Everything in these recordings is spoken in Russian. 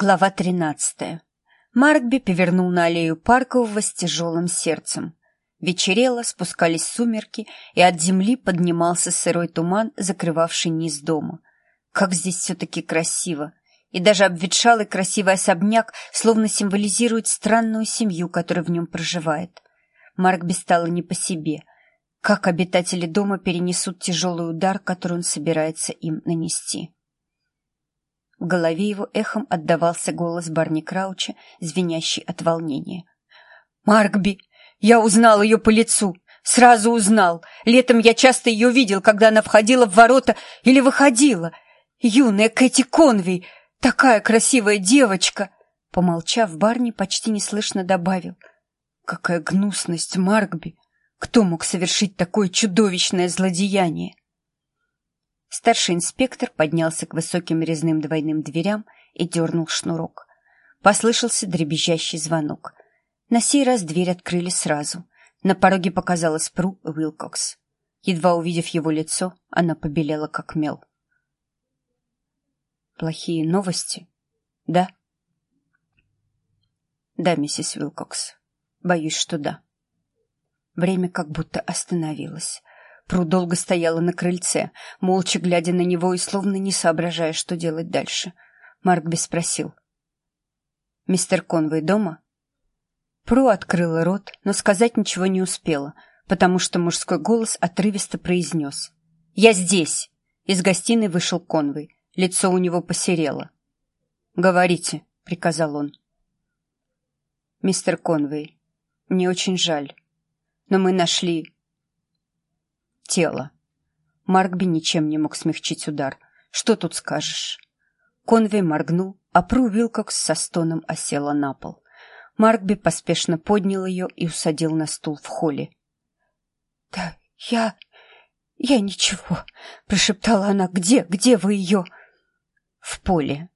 Глава тринадцатая. Маркби повернул на аллею Паркового с тяжелым сердцем. Вечерело, спускались сумерки, и от земли поднимался сырой туман, закрывавший низ дома. Как здесь все-таки красиво! И даже обветшалый красивый особняк словно символизирует странную семью, которая в нем проживает. Маркби стало не по себе. Как обитатели дома перенесут тяжелый удар, который он собирается им нанести? В голове его эхом отдавался голос Барни Крауча, звенящий от волнения. «Маркби! Я узнал ее по лицу! Сразу узнал! Летом я часто ее видел, когда она входила в ворота или выходила! Юная Кэти Конви! Такая красивая девочка!» Помолчав, Барни почти неслышно добавил. «Какая гнусность, Маркби! Кто мог совершить такое чудовищное злодеяние?» Старший инспектор поднялся к высоким резным двойным дверям и дернул шнурок. Послышался дребезжащий звонок. На сей раз дверь открыли сразу. На пороге показалась Пру Уилкокс. Едва увидев его лицо, она побелела как мел. «Плохие новости?» «Да?» «Да, миссис Уилкокс. Боюсь, что да». Время как будто остановилось. Пру долго стояла на крыльце, молча глядя на него и словно не соображая, что делать дальше. Марк спросил. «Мистер Конвей дома?» Пру открыла рот, но сказать ничего не успела, потому что мужской голос отрывисто произнес. «Я здесь!» Из гостиной вышел Конвей. Лицо у него посерело. «Говорите», — приказал он. «Мистер Конвей, мне очень жаль, но мы нашли тело. Маркби ничем не мог смягчить удар. Что тут скажешь? Конвей моргнул, а Пру Вилкокс со стоном осела на пол. Маркби поспешно поднял ее и усадил на стул в холле. — Да я... я ничего, — прошептала она. — Где, где вы ее? — В поле.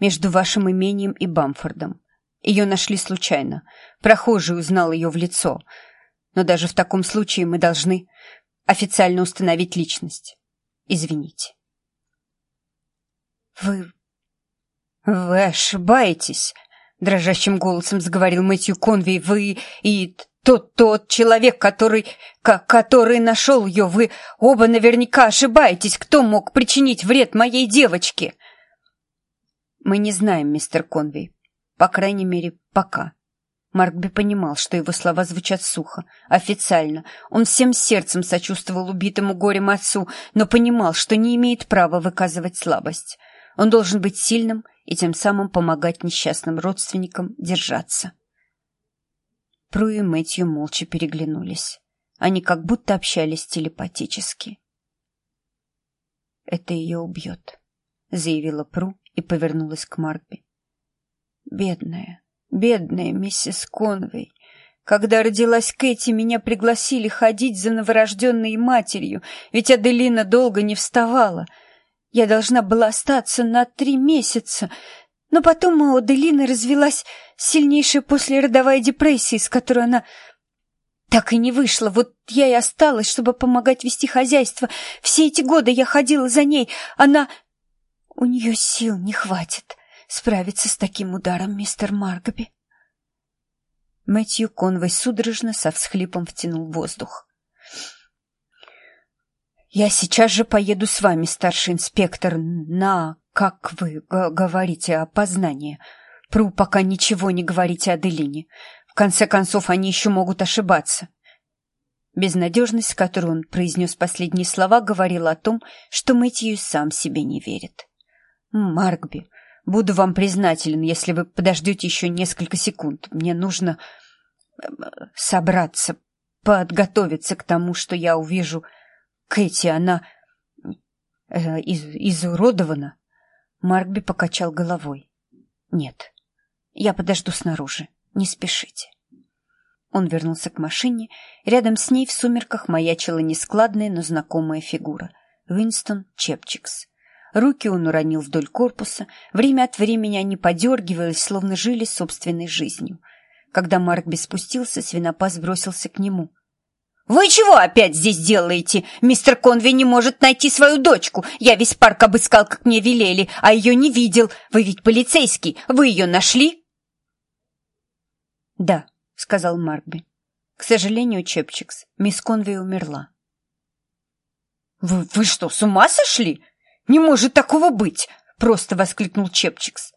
Между вашим имением и Бамфордом. Ее нашли случайно. Прохожий узнал ее в лицо. Но даже в таком случае мы должны официально установить личность. Извините. Вы... вы ошибаетесь, дрожащим голосом заговорил Мэтью Конви. Вы и тот тот человек, который... который нашел ее. Вы оба наверняка ошибаетесь. Кто мог причинить вред моей девочке? Мы не знаем, мистер Конви. По крайней мере, пока. Маркби понимал, что его слова звучат сухо, официально. Он всем сердцем сочувствовал убитому горем отцу, но понимал, что не имеет права выказывать слабость. Он должен быть сильным и тем самым помогать несчастным родственникам держаться. Пру и Мэтью молча переглянулись. Они как будто общались телепатически. «Это ее убьет», — заявила Пру и повернулась к Маркби. «Бедная, Бедная миссис Конвей. Когда родилась Кэти, меня пригласили ходить за новорожденной матерью, ведь Аделина долго не вставала. Я должна была остаться на три месяца, но потом у Аделины развелась сильнейшая послеродовая депрессия, из которой она так и не вышла. Вот я и осталась, чтобы помогать вести хозяйство. Все эти годы я ходила за ней. Она... У нее сил не хватит справиться с таким ударом, мистер Маркби. Мэтью Конвой судорожно со всхлипом втянул воздух. «Я сейчас же поеду с вами, старший инспектор, на, как вы говорите, опознание. Пру пока ничего не говорите о Делине. В конце концов, они еще могут ошибаться». Безнадежность, с которой он произнес последние слова, говорила о том, что Мэтью сам себе не верит. «Маркби, Буду вам признателен, если вы подождете еще несколько секунд. Мне нужно э, собраться, подготовиться к тому, что я увижу. Кэти, она э, из, изуродована. Маркби покачал головой. Нет, я подожду снаружи. Не спешите. Он вернулся к машине. Рядом с ней в сумерках маячила нескладная, но знакомая фигура. Винстон Чепчикс. Руки он уронил вдоль корпуса. Время от времени они подергивались, словно жили собственной жизнью. Когда Марк спустился, свинопас бросился к нему. «Вы чего опять здесь делаете? Мистер Конви не может найти свою дочку. Я весь парк обыскал, как мне велели, а ее не видел. Вы ведь полицейский. Вы ее нашли?» «Да», — сказал Маркби. «К сожалению, Чепчикс, мисс Конви умерла». «Вы, вы что, с ума сошли? Не может такого быть!» — просто воскликнул Чепчикс.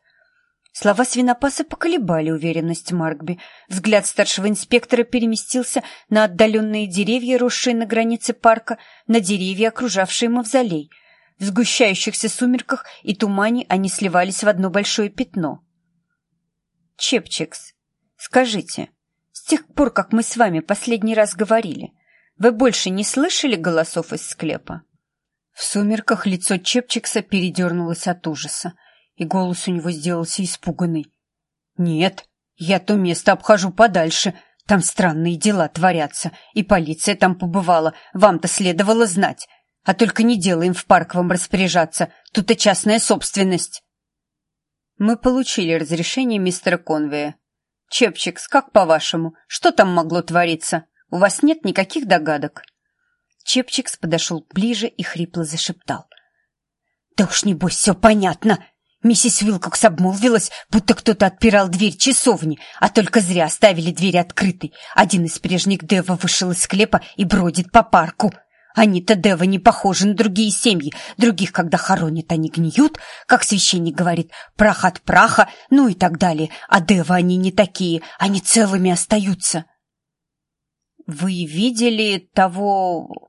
Слова свинопаса поколебали уверенность Маркби. Взгляд старшего инспектора переместился на отдаленные деревья, росшие на границе парка, на деревья, окружавшие мавзолей. В сгущающихся сумерках и тумане они сливались в одно большое пятно. «Чепчикс, скажите, с тех пор, как мы с вами последний раз говорили, вы больше не слышали голосов из склепа?» В сумерках лицо Чепчикса передернулось от ужаса и голос у него сделался испуганный. «Нет, я то место обхожу подальше. Там странные дела творятся, и полиция там побывала. Вам-то следовало знать. А только не делаем в парковом распоряжаться. Тут и частная собственность». «Мы получили разрешение мистера Конвея. Чепчикс, как по-вашему, что там могло твориться? У вас нет никаких догадок?» Чепчикс подошел ближе и хрипло зашептал. «Да уж, небось, все понятно!» Миссис Уилкокс обмолвилась, будто кто-то отпирал дверь часовни, а только зря оставили дверь открытой. Один из прежних Дева вышел из склепа и бродит по парку. Они-то Дева не похожи на другие семьи. Других, когда хоронят, они гниют, как священник говорит, прах от праха, ну и так далее. А Дева они не такие, они целыми остаются. Вы видели того...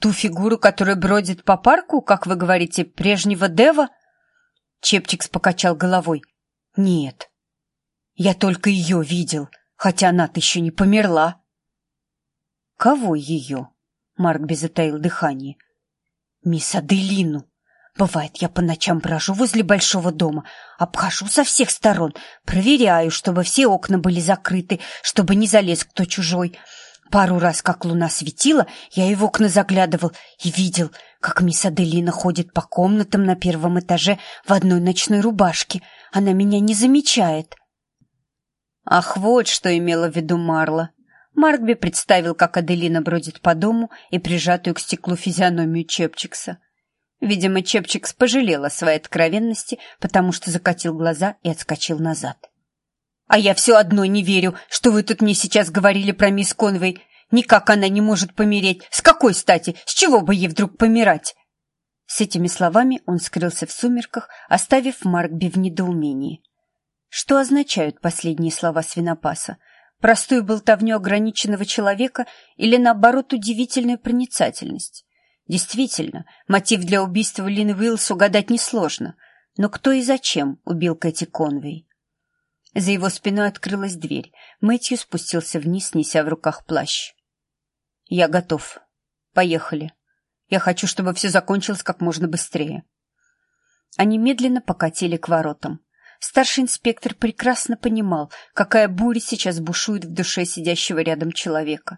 ту фигуру, которая бродит по парку, как вы говорите, прежнего Дева? — Чепчикс покачал головой. «Нет, я только ее видел, хотя она-то еще не померла». «Кого ее?» — Марк затаил дыхание. «Мисс Аделину. Бывает, я по ночам брожу возле большого дома, обхожу со всех сторон, проверяю, чтобы все окна были закрыты, чтобы не залез кто чужой». Пару раз, как луна светила, я и в окна заглядывал и видел, как мисс Аделина ходит по комнатам на первом этаже в одной ночной рубашке. Она меня не замечает. Ах, вот что имела в виду Марла. Маркби представил, как Аделина бродит по дому и прижатую к стеклу физиономию Чепчикса. Видимо, Чепчикс пожалел о своей откровенности, потому что закатил глаза и отскочил назад. А я все одно не верю, что вы тут мне сейчас говорили про мисс Конвей. Никак она не может помереть. С какой стати? С чего бы ей вдруг помирать?» С этими словами он скрылся в сумерках, оставив Маркби в недоумении. Что означают последние слова свинопаса? Простую болтовню ограниченного человека или, наоборот, удивительную проницательность? Действительно, мотив для убийства Лины Уиллс угадать несложно. Но кто и зачем убил Кэти Конвей? За его спиной открылась дверь. Мэтью спустился вниз, неся в руках плащ. «Я готов. Поехали. Я хочу, чтобы все закончилось как можно быстрее». Они медленно покатили к воротам. Старший инспектор прекрасно понимал, какая буря сейчас бушует в душе сидящего рядом человека.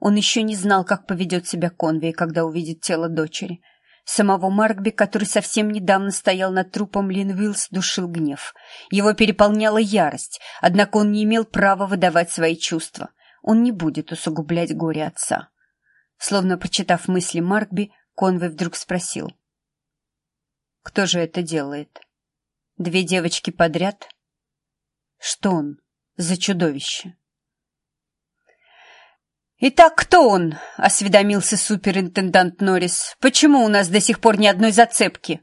Он еще не знал, как поведет себя Конвей, когда увидит тело дочери — Самого Маркби, который совсем недавно стоял над трупом Лин Уиллс, душил гнев. Его переполняла ярость, однако он не имел права выдавать свои чувства. Он не будет усугублять горе отца. Словно прочитав мысли Маркби, Конвей вдруг спросил. «Кто же это делает? Две девочки подряд? Что он за чудовище?» «Итак, кто он?» — осведомился суперинтендант Норрис. «Почему у нас до сих пор ни одной зацепки?»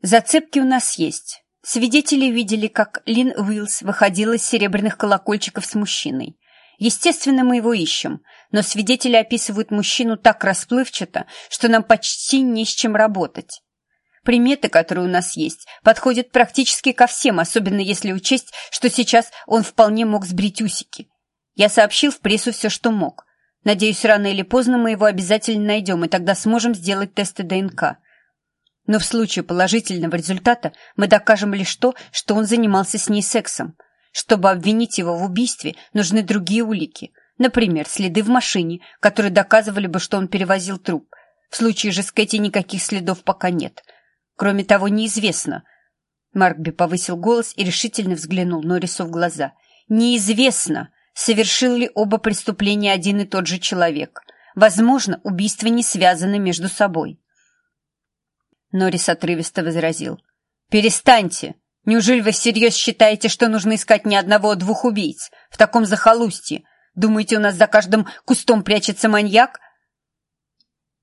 «Зацепки у нас есть. Свидетели видели, как Лин Уиллс выходила из серебряных колокольчиков с мужчиной. Естественно, мы его ищем, но свидетели описывают мужчину так расплывчато, что нам почти не с чем работать. Приметы, которые у нас есть, подходят практически ко всем, особенно если учесть, что сейчас он вполне мог сбрить усики». Я сообщил в прессу все, что мог. Надеюсь, рано или поздно мы его обязательно найдем, и тогда сможем сделать тесты ДНК. Но в случае положительного результата мы докажем лишь то, что он занимался с ней сексом. Чтобы обвинить его в убийстве, нужны другие улики. Например, следы в машине, которые доказывали бы, что он перевозил труп. В случае же с Кэти никаких следов пока нет. Кроме того, неизвестно. Маркби повысил голос и решительно взглянул Норрису в глаза. Неизвестно, Совершил ли оба преступления один и тот же человек? Возможно, убийства не связаны между собой. Норрис отрывисто возразил. «Перестаньте! Неужели вы всерьез считаете, что нужно искать не одного-двух а убийц в таком захолустье? Думаете, у нас за каждым кустом прячется маньяк?»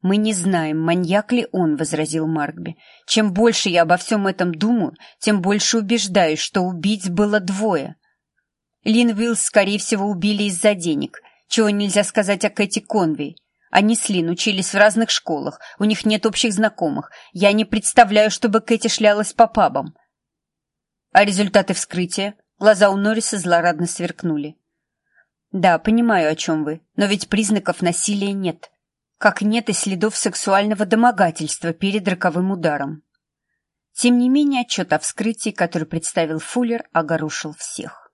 «Мы не знаем, маньяк ли он», — возразил Маркби. «Чем больше я обо всем этом думаю, тем больше убеждаюсь, что убийц было двое. Лин Уиллс, скорее всего, убили из-за денег, чего нельзя сказать о Кэти Конвей. Они с Лин учились в разных школах, у них нет общих знакомых. Я не представляю, чтобы Кэти шлялась по пабам. А результаты вскрытия? Глаза у Норриса злорадно сверкнули. Да, понимаю, о чем вы, но ведь признаков насилия нет. Как нет и следов сексуального домогательства перед роковым ударом. Тем не менее, отчет о вскрытии, который представил Фуллер, огорошил всех.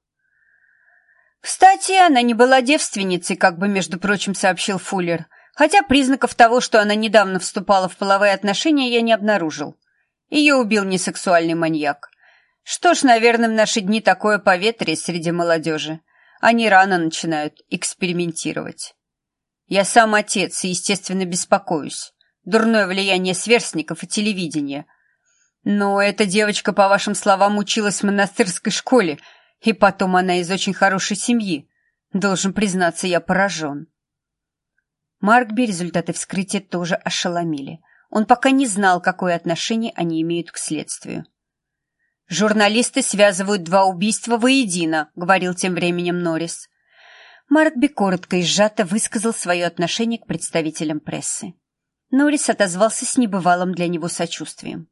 «Кстати, она не была девственницей, как бы, между прочим, сообщил Фуллер. Хотя признаков того, что она недавно вступала в половые отношения, я не обнаружил. Ее убил не сексуальный маньяк. Что ж, наверное, в наши дни такое поветрие среди молодежи. Они рано начинают экспериментировать. Я сам отец и, естественно, беспокоюсь. Дурное влияние сверстников и телевидения. Но эта девочка, по вашим словам, училась в монастырской школе, и потом она из очень хорошей семьи. Должен признаться, я поражен. Маркби результаты вскрытия тоже ошеломили. Он пока не знал, какое отношение они имеют к следствию. «Журналисты связывают два убийства воедино», — говорил тем временем Норрис. Маркби коротко и сжато высказал свое отношение к представителям прессы. Норрис отозвался с небывалым для него сочувствием.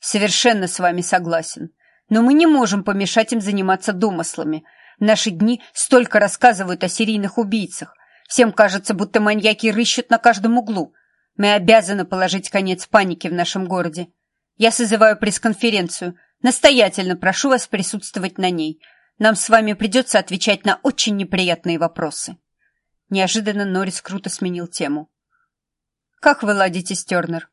«Совершенно с вами согласен. Но мы не можем помешать им заниматься домыслами. В наши дни столько рассказывают о серийных убийцах. Всем кажется, будто маньяки рыщут на каждом углу. Мы обязаны положить конец панике в нашем городе. Я созываю пресс-конференцию. Настоятельно прошу вас присутствовать на ней. Нам с вами придется отвечать на очень неприятные вопросы». Неожиданно Норрис круто сменил тему. «Как вы ладите Тернер?»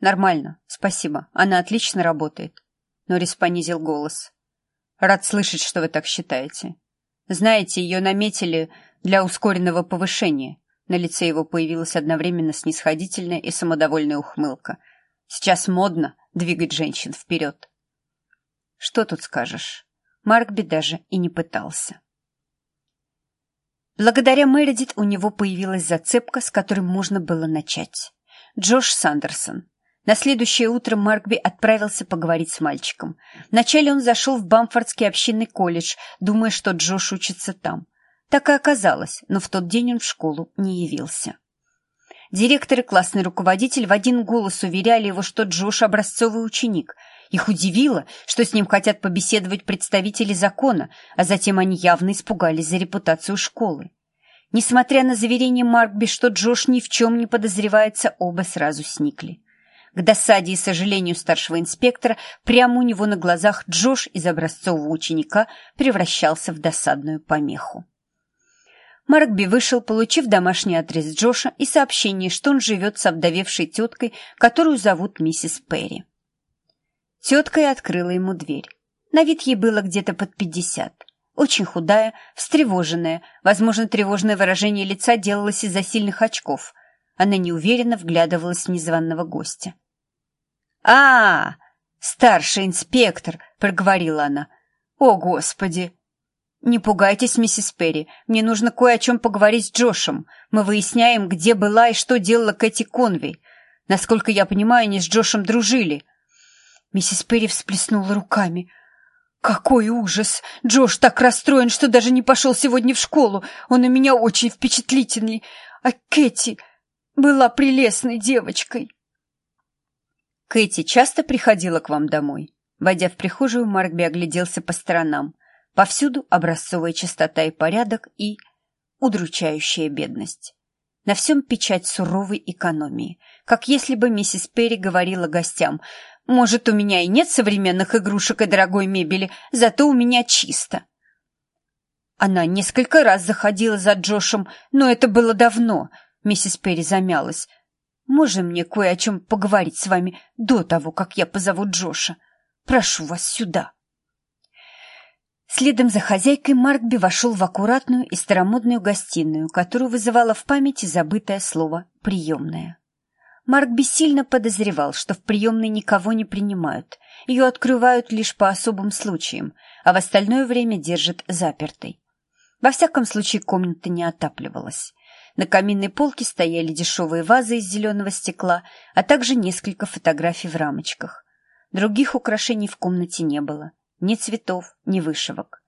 «Нормально, спасибо. Она отлично работает». Норрис понизил голос. «Рад слышать, что вы так считаете. Знаете, ее наметили для ускоренного повышения. На лице его появилась одновременно снисходительная и самодовольная ухмылка. Сейчас модно двигать женщин вперед. Что тут скажешь? Маркби даже и не пытался. Благодаря Мередит у него появилась зацепка, с которой можно было начать. Джош Сандерсон. На следующее утро Маркби отправился поговорить с мальчиком. Вначале он зашел в Бамфордский общинный колледж, думая, что Джош учится там. Так и оказалось, но в тот день он в школу не явился. Директор и классный руководитель в один голос уверяли его, что Джош образцовый ученик. Их удивило, что с ним хотят побеседовать представители закона, а затем они явно испугались за репутацию школы. Несмотря на заверение Маркби, что Джош ни в чем не подозревается, оба сразу сникли. К досаде и сожалению старшего инспектора, прямо у него на глазах Джош из образцового ученика превращался в досадную помеху. Маркби вышел, получив домашний адрес Джоша и сообщение, что он живет с овдовевшей теткой, которую зовут миссис Перри. Тетка и открыла ему дверь. На вид ей было где-то под пятьдесят. Очень худая, встревоженная, возможно, тревожное выражение лица делалось из-за сильных очков. Она неуверенно вглядывалась в незваного гостя. «А, старший инспектор!» — проговорила она. «О, Господи!» «Не пугайтесь, миссис Перри. Мне нужно кое о чем поговорить с Джошем. Мы выясняем, где была и что делала Кэти Конвей. Насколько я понимаю, они с Джошем дружили». Миссис Перри всплеснула руками. «Какой ужас! Джош так расстроен, что даже не пошел сегодня в школу. Он у меня очень впечатлительный. А Кэти была прелестной девочкой». «Кэти часто приходила к вам домой?» Войдя в прихожую, Маркби огляделся по сторонам. Повсюду образцовая чистота и порядок и удручающая бедность. На всем печать суровой экономии, как если бы миссис Перри говорила гостям «Может, у меня и нет современных игрушек и дорогой мебели, зато у меня чисто». Она несколько раз заходила за Джошем, но это было давно. Миссис Перри замялась. «Можно мне кое о чем поговорить с вами до того, как я позову Джоша? Прошу вас сюда». Следом за хозяйкой Маркби вошел в аккуратную и старомодную гостиную, которую вызывало в памяти забытое слово «приемная». Маркби сильно подозревал, что в приемной никого не принимают, ее открывают лишь по особым случаям, а в остальное время держат запертой. Во всяком случае, комната не отапливалась. На каминной полке стояли дешевые вазы из зеленого стекла, а также несколько фотографий в рамочках. Других украшений в комнате не было. Ни цветов, ни вышивок.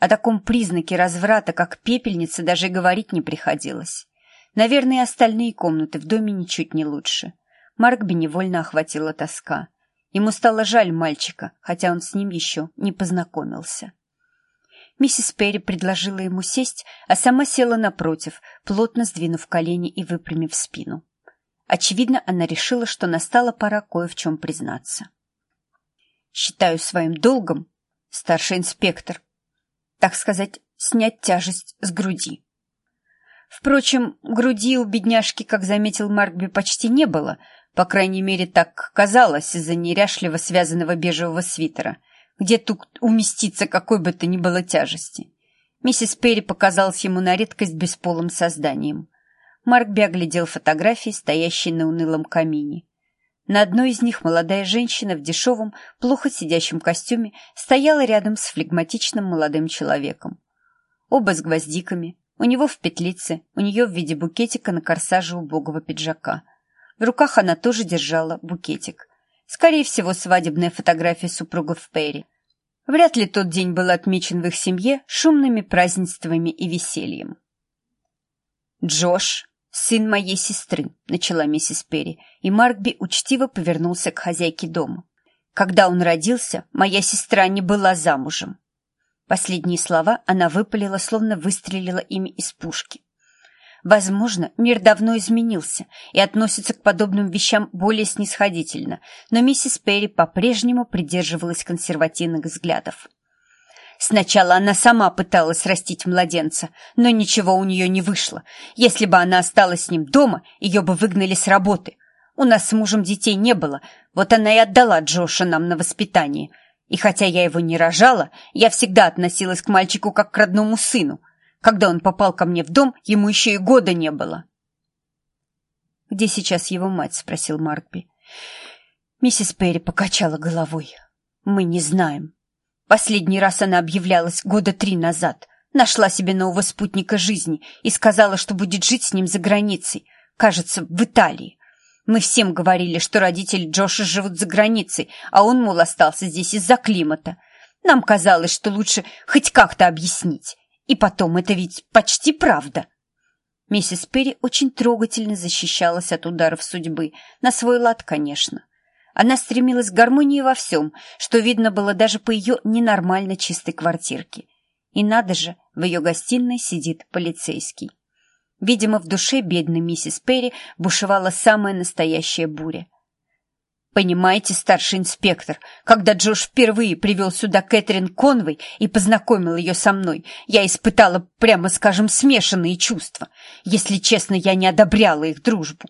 О таком признаке разврата, как пепельница, даже говорить не приходилось. Наверное, и остальные комнаты в доме ничуть не лучше. Маркби невольно охватила тоска. Ему стало жаль мальчика, хотя он с ним еще не познакомился. Миссис Перри предложила ему сесть, а сама села напротив, плотно сдвинув колени и выпрямив спину. Очевидно, она решила, что настала пора кое в чем признаться. «Считаю своим долгом, старший инспектор, так сказать, снять тяжесть с груди». Впрочем, груди у бедняжки, как заметил Маркби, почти не было, по крайней мере, так казалось из-за неряшливо связанного бежевого свитера — где тут уместиться какой бы то ни было тяжести. Миссис Перри показалась ему на редкость бесполым созданием. Марк оглядел фотографии, стоящие на унылом камине. На одной из них молодая женщина в дешевом, плохо сидящем костюме стояла рядом с флегматичным молодым человеком. Оба с гвоздиками, у него в петлице, у нее в виде букетика на корсаже убогого пиджака. В руках она тоже держала букетик. Скорее всего, свадебная фотография супругов Перри. Вряд ли тот день был отмечен в их семье шумными празднествами и весельем. «Джош, сын моей сестры», — начала миссис Перри, и Маркби учтиво повернулся к хозяйке дома. «Когда он родился, моя сестра не была замужем». Последние слова она выпалила, словно выстрелила ими из пушки. Возможно, мир давно изменился и относится к подобным вещам более снисходительно, но миссис Перри по-прежнему придерживалась консервативных взглядов. Сначала она сама пыталась растить младенца, но ничего у нее не вышло. Если бы она осталась с ним дома, ее бы выгнали с работы. У нас с мужем детей не было, вот она и отдала Джоша нам на воспитание. И хотя я его не рожала, я всегда относилась к мальчику как к родному сыну — когда он попал ко мне в дом, ему еще и года не было. «Где сейчас его мать?» — спросил Маркби. Миссис Перри покачала головой. «Мы не знаем. Последний раз она объявлялась года три назад. Нашла себе нового спутника жизни и сказала, что будет жить с ним за границей. Кажется, в Италии. Мы всем говорили, что родители Джоша живут за границей, а он, мол, остался здесь из-за климата. Нам казалось, что лучше хоть как-то объяснить. И потом, это ведь почти правда. Миссис Перри очень трогательно защищалась от ударов судьбы, на свой лад, конечно. Она стремилась к гармонии во всем, что видно было даже по ее ненормально чистой квартирке. И надо же, в ее гостиной сидит полицейский. Видимо, в душе бедной миссис Перри бушевала самая настоящая буря. Понимаете, старший инспектор, когда Джош впервые привел сюда Кэтрин Конвей и познакомил ее со мной, я испытала, прямо скажем, смешанные чувства. Если честно, я не одобряла их дружбу.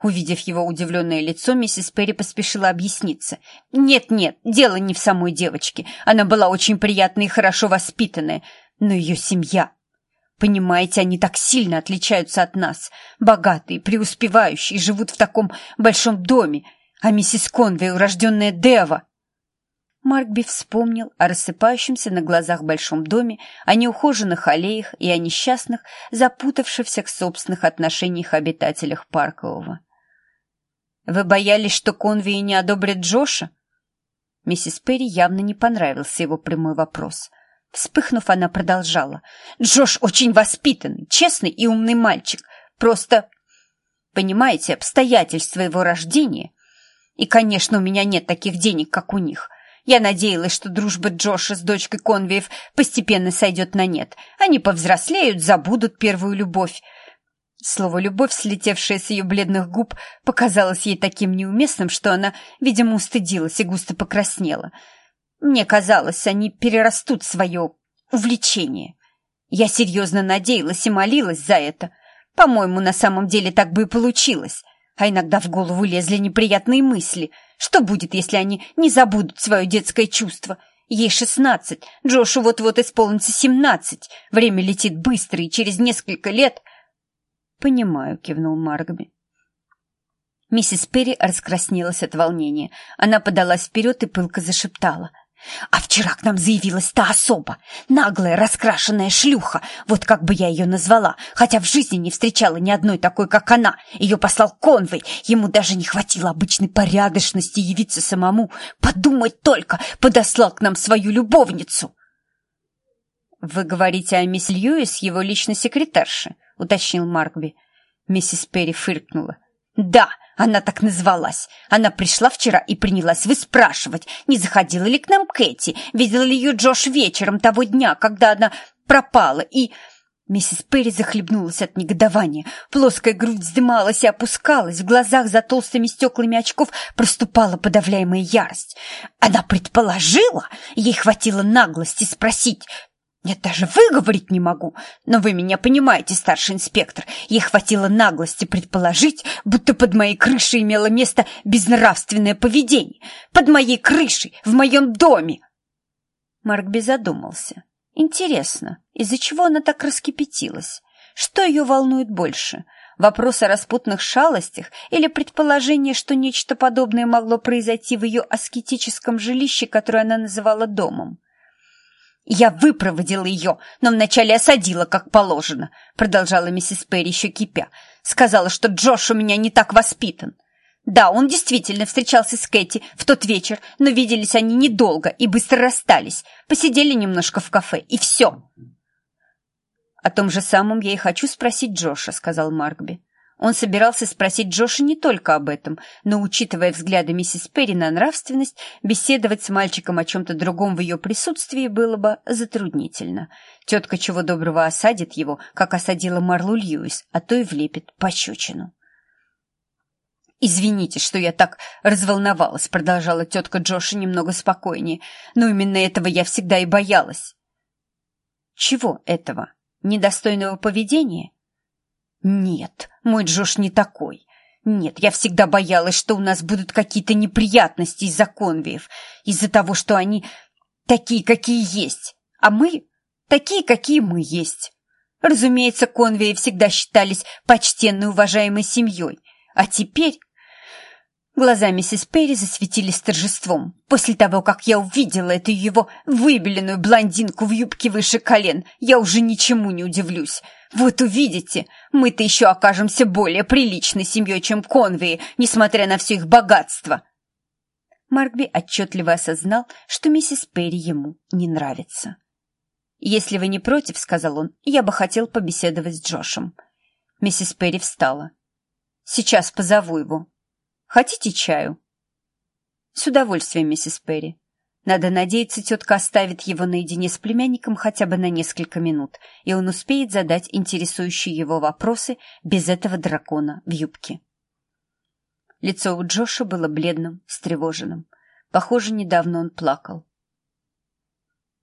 Увидев его удивленное лицо, миссис Перри поспешила объясниться. «Нет-нет, дело не в самой девочке. Она была очень приятная и хорошо воспитанная. Но ее семья...» Понимаете, они так сильно отличаются от нас. Богатые, преуспевающие, живут в таком большом доме а миссис Конвей, урожденная Дева. Маркби вспомнил о рассыпающемся на глазах большом доме, о неухоженных аллеях и о несчастных, запутавшихся в собственных отношениях обитателях Паркового. «Вы боялись, что Конвей не одобрит Джоша?» Миссис Перри явно не понравился его прямой вопрос. Вспыхнув, она продолжала. «Джош очень воспитанный, честный и умный мальчик. Просто, понимаете, обстоятельства его рождения и, конечно, у меня нет таких денег, как у них. Я надеялась, что дружба Джоша с дочкой Конвеев постепенно сойдет на нет. Они повзрослеют, забудут первую любовь. Слово «любовь», слетевшее с ее бледных губ, показалось ей таким неуместным, что она, видимо, устыдилась и густо покраснела. Мне казалось, они перерастут свое увлечение. Я серьезно надеялась и молилась за это. По-моему, на самом деле так бы и получилось а иногда в голову лезли неприятные мысли. Что будет, если они не забудут свое детское чувство? Ей шестнадцать, Джошу вот-вот исполнится семнадцать. Время летит быстро, и через несколько лет...» «Понимаю», — кивнул Маргби. Миссис Перри раскраснелась от волнения. Она подалась вперед и пылко зашептала — а вчера к нам заявилась та особа, наглая, раскрашенная шлюха, вот как бы я ее назвала, хотя в жизни не встречала ни одной такой, как она. Ее послал конвой, ему даже не хватило обычной порядочности явиться самому. Подумать только, подослал к нам свою любовницу. «Вы говорите о мисс Льюис, его личной секретарше», — уточнил Маркби. Миссис Перри фыркнула. «Да, она так назвалась. Она пришла вчера и принялась выспрашивать, не заходила ли к нам Кэти, видел ли ее Джош вечером того дня, когда она пропала, и... Миссис Перри захлебнулась от негодования. Плоская грудь вздымалась и опускалась, в глазах за толстыми стеклами очков проступала подавляемая ярость. Она предположила, ей хватило наглости спросить, я даже выговорить не могу, но вы меня понимаете, старший инспектор. Ей хватило наглости предположить, будто под моей крышей имело место безнравственное поведение. Под моей крышей, в моем доме. Маркби задумался. Интересно, из-за чего она так раскипятилась? Что ее волнует больше? Вопрос о распутных шалостях или предположение, что нечто подобное могло произойти в ее аскетическом жилище, которое она называла домом? «Я выпроводила ее, но вначале осадила, как положено», продолжала миссис Перри еще кипя. «Сказала, что Джош у меня не так воспитан. Да, он действительно встречался с Кэти в тот вечер, но виделись они недолго и быстро расстались. Посидели немножко в кафе, и все». «О том же самом я и хочу спросить Джоша», — сказал Маркби. Он собирался спросить Джоша не только об этом, но, учитывая взгляды миссис Перри на нравственность, беседовать с мальчиком о чем-то другом в ее присутствии было бы затруднительно. Тетка чего доброго осадит его, как осадила Марлу Льюис, а то и влепит пощечину. «Извините, что я так разволновалась», — продолжала тетка Джоша немного спокойнее, «но именно этого я всегда и боялась». «Чего этого? Недостойного поведения?» «Нет, мой Джош не такой. Нет, я всегда боялась, что у нас будут какие-то неприятности из-за конвиев, из-за того, что они такие, какие есть, а мы такие, какие мы есть. Разумеется, конвии всегда считались почтенной уважаемой семьей, а теперь Глаза миссис Перри засветились торжеством. После того, как я увидела эту его выбеленную блондинку в юбке выше колен, я уже ничему не удивлюсь. Вот увидите, мы-то еще окажемся более приличной семьей, чем конвеи, несмотря на все их богатство. Маркби отчетливо осознал, что миссис Перри ему не нравится. «Если вы не против, — сказал он, — я бы хотел побеседовать с Джошем». Миссис Перри встала. «Сейчас позову его», Хотите чаю?» «С удовольствием, миссис Перри. Надо надеяться, тетка оставит его наедине с племянником хотя бы на несколько минут, и он успеет задать интересующие его вопросы без этого дракона в юбке». Лицо у Джоша было бледным, встревоженным. Похоже, недавно он плакал.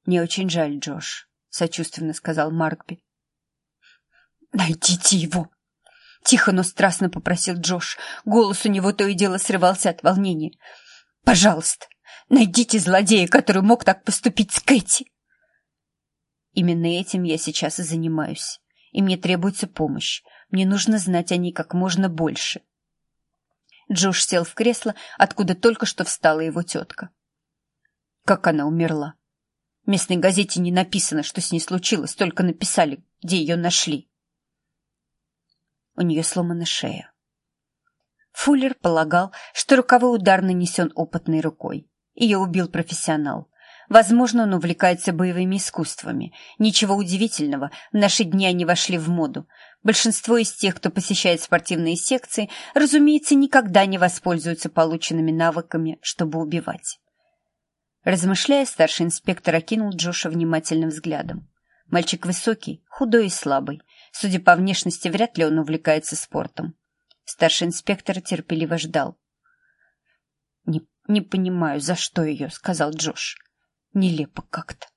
«Мне очень жаль, Джош», — сочувственно сказал Маркби. «Найдите его!» Тихо, но страстно попросил Джош. Голос у него то и дело срывался от волнения. «Пожалуйста, найдите злодея, который мог так поступить с Кэти!» Именно этим я сейчас и занимаюсь. И мне требуется помощь. Мне нужно знать о ней как можно больше. Джош сел в кресло, откуда только что встала его тетка. Как она умерла? В местной газете не написано, что с ней случилось, только написали, где ее нашли у нее сломана шея. Фуллер полагал, что роковой удар нанесен опытной рукой. Ее убил профессионал. Возможно, он увлекается боевыми искусствами. Ничего удивительного, в наши дни они вошли в моду. Большинство из тех, кто посещает спортивные секции, разумеется, никогда не воспользуются полученными навыками, чтобы убивать. Размышляя, старший инспектор окинул Джоша внимательным взглядом. Мальчик высокий, худой и слабый, Судя по внешности, вряд ли он увлекается спортом. Старший инспектор терпеливо ждал. «Не, не понимаю, за что ее», — сказал Джош. «Нелепо как-то».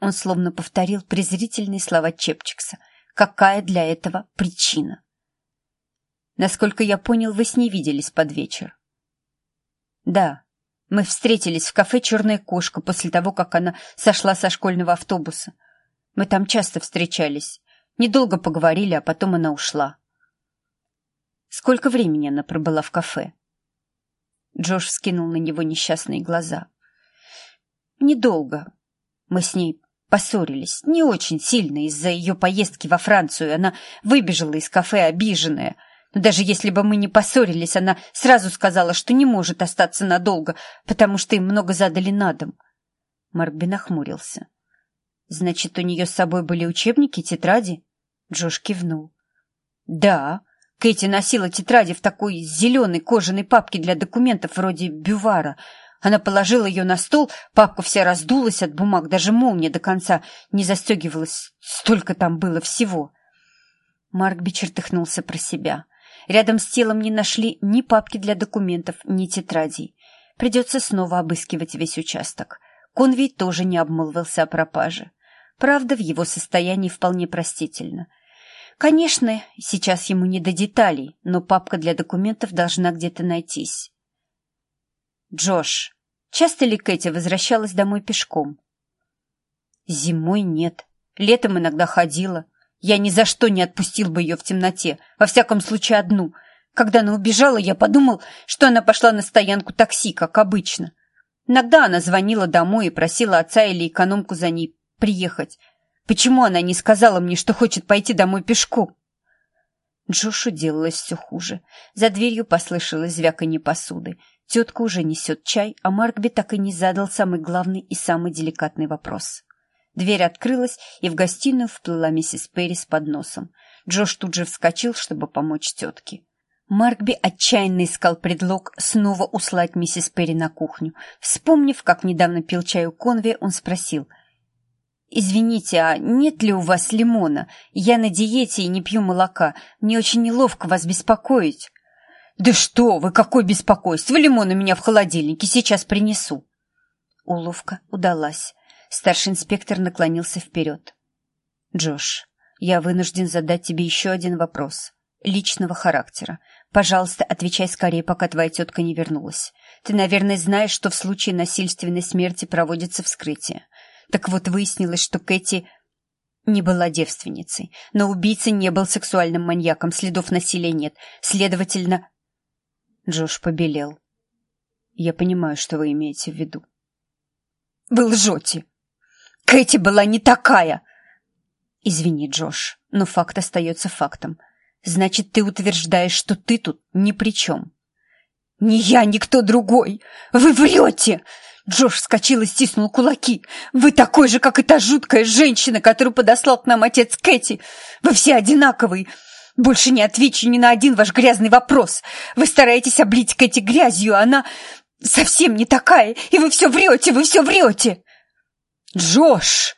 Он словно повторил презрительные слова Чепчикса. «Какая для этого причина?» «Насколько я понял, вы с ней виделись под вечер». «Да, Мы встретились в кафе «Черная кошка» после того, как она сошла со школьного автобуса. Мы там часто встречались. Недолго поговорили, а потом она ушла. Сколько времени она пробыла в кафе? Джош вскинул на него несчастные глаза. Недолго. Мы с ней поссорились. Не очень сильно из-за ее поездки во Францию. Она выбежала из кафе обиженная — даже если бы мы не поссорились, она сразу сказала, что не может остаться надолго, потому что им много задали на дом. Маркби нахмурился. «Значит, у нее с собой были учебники, тетради?» Джош кивнул. «Да, Кэти носила тетради в такой зеленой кожаной папке для документов вроде бювара. Она положила ее на стол, папка вся раздулась от бумаг, даже молния до конца не застегивалась. Столько там было всего». Маркби чертыхнулся про себя. Рядом с телом не нашли ни папки для документов, ни тетрадей. Придется снова обыскивать весь участок. Конвей тоже не обмолвился о пропаже. Правда, в его состоянии вполне простительно. Конечно, сейчас ему не до деталей, но папка для документов должна где-то найтись. Джош, часто ли Кэти возвращалась домой пешком? Зимой нет. Летом иногда ходила. Я ни за что не отпустил бы ее в темноте, во всяком случае одну. Когда она убежала, я подумал, что она пошла на стоянку такси, как обычно. Иногда она звонила домой и просила отца или экономку за ней приехать. Почему она не сказала мне, что хочет пойти домой пешком? Джошу делалось все хуже. За дверью послышалось звяканье посуды. Тетка уже несет чай, а Маркби так и не задал самый главный и самый деликатный вопрос. Дверь открылась, и в гостиную вплыла миссис Перри с подносом. Джош тут же вскочил, чтобы помочь тетке. Маркби отчаянно искал предлог снова услать миссис Перри на кухню. Вспомнив, как недавно пил чай у Конве, он спросил. «Извините, а нет ли у вас лимона? Я на диете и не пью молока. Мне очень неловко вас беспокоить». «Да что вы, какое беспокойство! Лимон у меня в холодильнике, сейчас принесу». Уловка удалась. Старший инспектор наклонился вперед. «Джош, я вынужден задать тебе еще один вопрос. Личного характера. Пожалуйста, отвечай скорее, пока твоя тетка не вернулась. Ты, наверное, знаешь, что в случае насильственной смерти проводится вскрытие. Так вот, выяснилось, что Кэти не была девственницей, но убийца не был сексуальным маньяком, следов насилия нет. Следовательно...» Джош побелел. «Я понимаю, что вы имеете в виду». «Вы лжете!» Кэти была не такая!» «Извини, Джош, но факт остается фактом. Значит, ты утверждаешь, что ты тут ни при чем». «Не я, никто другой! Вы врете!» Джош вскочил и стиснул кулаки. «Вы такой же, как и та жуткая женщина, которую подослал к нам отец Кэти! Вы все одинаковые! Больше не отвечу ни на один ваш грязный вопрос! Вы стараетесь облить Кэти грязью, а она совсем не такая, и вы все врете, вы все врете!» «Джош!»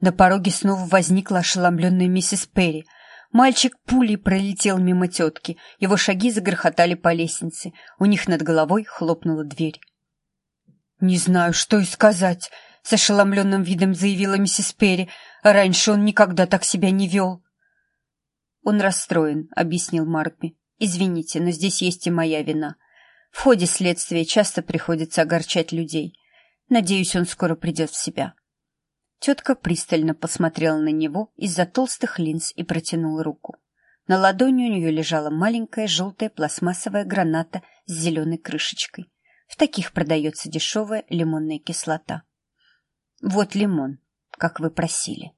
На пороге снова возникла ошеломленная миссис Перри. Мальчик пулей пролетел мимо тетки. Его шаги загрохотали по лестнице. У них над головой хлопнула дверь. «Не знаю, что и сказать», — с ошеломленным видом заявила миссис Перри. «Раньше он никогда так себя не вел». «Он расстроен», — объяснил Маркби. «Извините, но здесь есть и моя вина. В ходе следствия часто приходится огорчать людей. Надеюсь, он скоро придет в себя. Тетка пристально посмотрела на него из-за толстых линз и протянула руку. На ладони у нее лежала маленькая желтая пластмассовая граната с зеленой крышечкой. В таких продается дешевая лимонная кислота. Вот лимон, как вы просили.